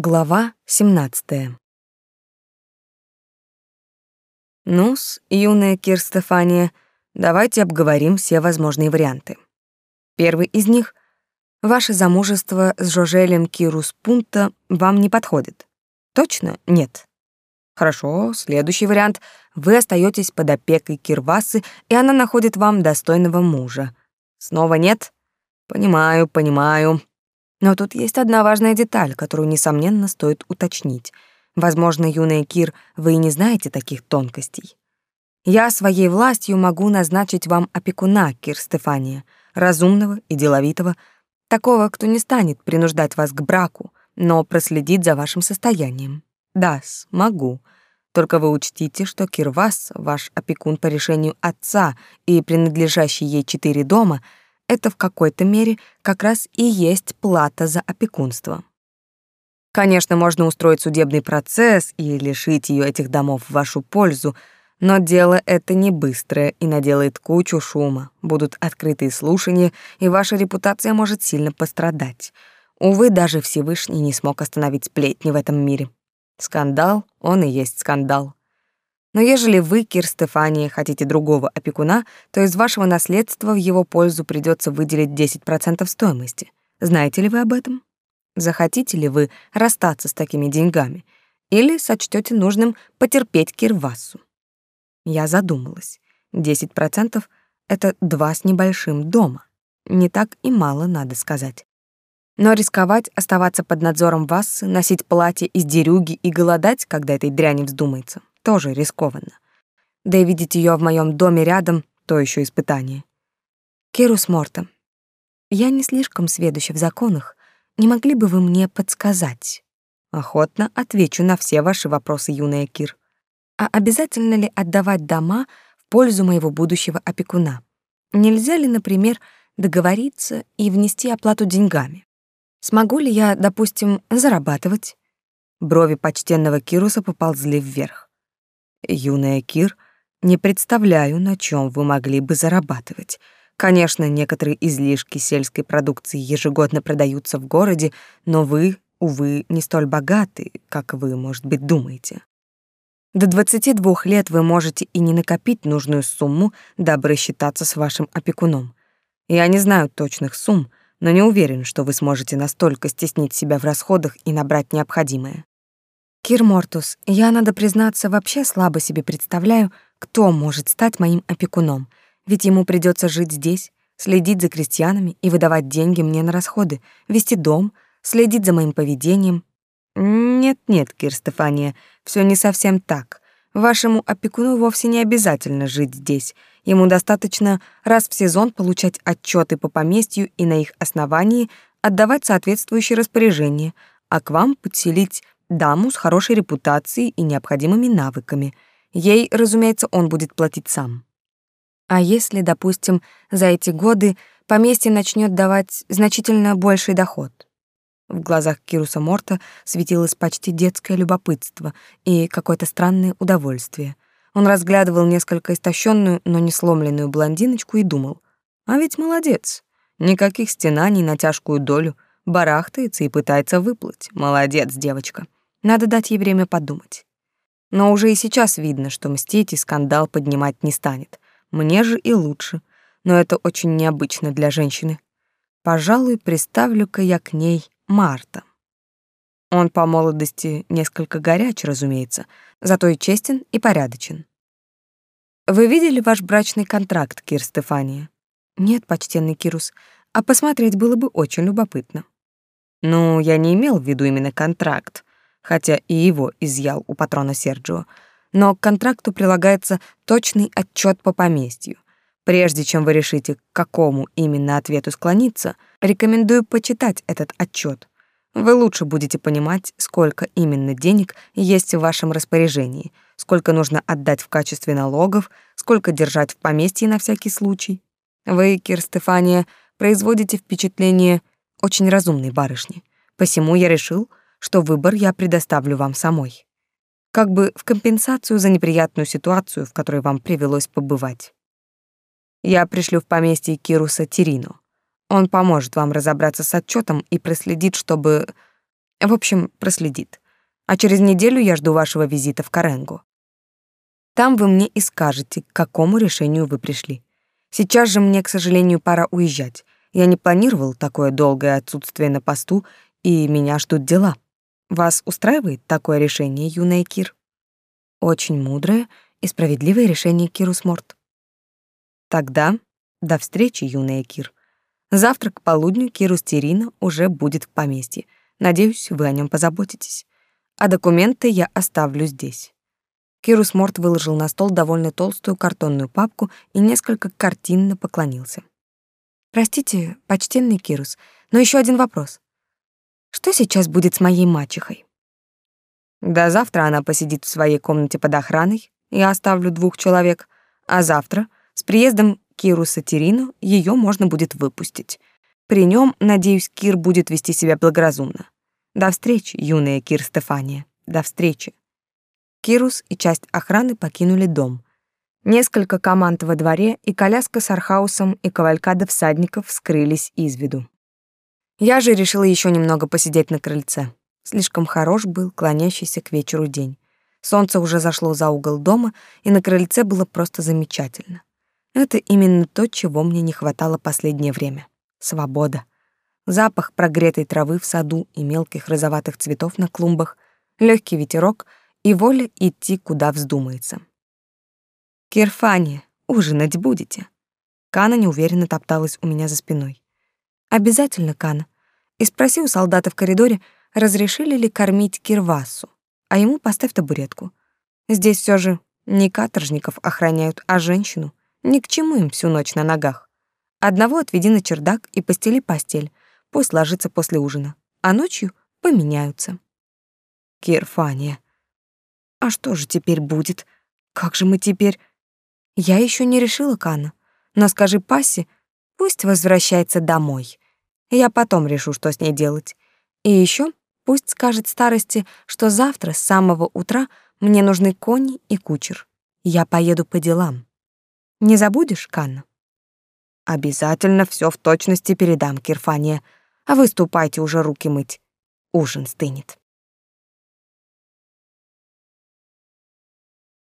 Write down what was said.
Глава 17. Ну-с, юная Кир Стефания, давайте обговорим все возможные варианты. Первый из них — ваше замужество с Жожелем Кирус Пунта вам не подходит. Точно? Нет. Хорошо, следующий вариант — вы остаетесь под опекой Кирвасы, и она находит вам достойного мужа. Снова нет? Понимаю, понимаю. Но тут есть одна важная деталь, которую, несомненно, стоит уточнить. Возможно, юная Кир, вы и не знаете таких тонкостей. Я своей властью могу назначить вам опекуна, Кир Стефания, разумного и деловитого, такого, кто не станет принуждать вас к браку, но проследит за вашим состоянием. Да, могу. Только вы учтите, что Кирвас, ваш опекун по решению отца и принадлежащий ей четыре дома — это в какой-то мере как раз и есть плата за опекунство. Конечно, можно устроить судебный процесс и лишить ее этих домов в вашу пользу, но дело это не быстрое и наделает кучу шума. Будут открытые слушания, и ваша репутация может сильно пострадать. Увы, даже Всевышний не смог остановить сплетни в этом мире. Скандал, он и есть скандал. Но ежели вы, Кир Стефания, хотите другого опекуна, то из вашего наследства в его пользу придется выделить 10% стоимости. Знаете ли вы об этом? Захотите ли вы расстаться с такими деньгами? Или сочтете нужным потерпеть Кирвасу? Я задумалась. 10% — это два с небольшим дома. Не так и мало, надо сказать. Но рисковать, оставаться под надзором Вассы, носить платье из дерюги и голодать, когда этой дряни вздумается, тоже рискованно. Да и видеть ее в моем доме рядом — то еще испытание. Кирус Морта, я не слишком сведуща в законах. Не могли бы вы мне подсказать? Охотно отвечу на все ваши вопросы, юная Кир. А обязательно ли отдавать дома в пользу моего будущего опекуна? Нельзя ли, например, договориться и внести оплату деньгами? Смогу ли я, допустим, зарабатывать? Брови почтенного Кируса поползли вверх. Юная Кир, не представляю, на чем вы могли бы зарабатывать. Конечно, некоторые излишки сельской продукции ежегодно продаются в городе, но вы, увы, не столь богаты, как вы, может быть, думаете. До 22 лет вы можете и не накопить нужную сумму, дабы рассчитаться с вашим опекуном. Я не знаю точных сумм, но не уверен, что вы сможете настолько стеснить себя в расходах и набрать необходимое. Кир Мортус, я, надо признаться, вообще слабо себе представляю, кто может стать моим опекуном, ведь ему придется жить здесь, следить за крестьянами и выдавать деньги мне на расходы, вести дом, следить за моим поведением. Нет-нет, Кир Стефания, все не совсем так. Вашему опекуну вовсе не обязательно жить здесь. Ему достаточно раз в сезон получать отчеты по поместью и на их основании отдавать соответствующие распоряжения, а к вам подселить даму с хорошей репутацией и необходимыми навыками. Ей, разумеется, он будет платить сам. А если, допустим, за эти годы поместье начнет давать значительно больший доход? В глазах Кируса Морта светилось почти детское любопытство и какое-то странное удовольствие. Он разглядывал несколько истощенную, но не сломленную блондиночку и думал, а ведь молодец, никаких стенаний на тяжкую долю, барахтается и пытается выплыть. Молодец, девочка. Надо дать ей время подумать. Но уже и сейчас видно, что мстить и скандал поднимать не станет. Мне же и лучше. Но это очень необычно для женщины. Пожалуй, приставлю-ка я к ней Марта. Он по молодости несколько горяч, разумеется, зато и честен и порядочен. Вы видели ваш брачный контракт, Кир Стефания? Нет, почтенный Кирус, а посмотреть было бы очень любопытно. Ну, я не имел в виду именно контракт хотя и его изъял у патрона Серджио, но к контракту прилагается точный отчет по поместью. Прежде чем вы решите, к какому именно ответу склониться, рекомендую почитать этот отчет. Вы лучше будете понимать, сколько именно денег есть в вашем распоряжении, сколько нужно отдать в качестве налогов, сколько держать в поместье на всякий случай. Вы, Кир Стефания, производите впечатление очень разумной барышни. Посему я решил, что выбор я предоставлю вам самой. Как бы в компенсацию за неприятную ситуацию, в которой вам привелось побывать. Я пришлю в поместье Кируса Терину. Он поможет вам разобраться с отчетом и проследит, чтобы... В общем, проследит. А через неделю я жду вашего визита в Каренгу. Там вы мне и скажете, к какому решению вы пришли. Сейчас же мне, к сожалению, пора уезжать. Я не планировал такое долгое отсутствие на посту, и меня ждут дела. Вас устраивает такое решение, юная Кир? Очень мудрое и справедливое решение, Кирус Морт. Тогда до встречи, юная Кир. Завтра к полудню Кирус Терина уже будет в поместье. Надеюсь, вы о нем позаботитесь. А документы я оставлю здесь. Кирус Морт выложил на стол довольно толстую картонную папку и несколько картинно поклонился. «Простите, почтенный Кирус, но еще один вопрос. Что сейчас будет с моей мачехой?» «До завтра она посидит в своей комнате под охраной, я оставлю двух человек, а завтра, с приездом Кируса Терину, ее можно будет выпустить. При нем, надеюсь, Кир будет вести себя благоразумно. До встречи, юная Кир Стефания, до встречи». Кирус и часть охраны покинули дом. Несколько команд во дворе и коляска с архаусом и кавалькада всадников скрылись из виду. Я же решила еще немного посидеть на крыльце. Слишком хорош был клонящийся к вечеру день. Солнце уже зашло за угол дома, и на крыльце было просто замечательно. Это именно то, чего мне не хватало последнее время. Свобода. Запах прогретой травы в саду и мелких розоватых цветов на клумбах, легкий ветерок — и воля идти, куда вздумается. «Кирфани, ужинать будете?» Кана неуверенно топталась у меня за спиной. «Обязательно, Кана». И спроси у солдата в коридоре, разрешили ли кормить кирвасу, а ему поставь табуретку. Здесь все же не каторжников охраняют, а женщину. Ни к чему им всю ночь на ногах. Одного отведи на чердак и постели постель, пусть ложится после ужина, а ночью поменяются. Кирфания, а что же теперь будет? Как же мы теперь? Я еще не решила, Кана. Но скажи Пассе, пусть возвращается домой. Я потом решу, что с ней делать. И еще пусть скажет старости, что завтра с самого утра мне нужны кони и кучер. Я поеду по делам. Не забудешь, Канна? Обязательно все в точности передам Кирфане. А вы ступайте уже руки мыть. Ужин стынет.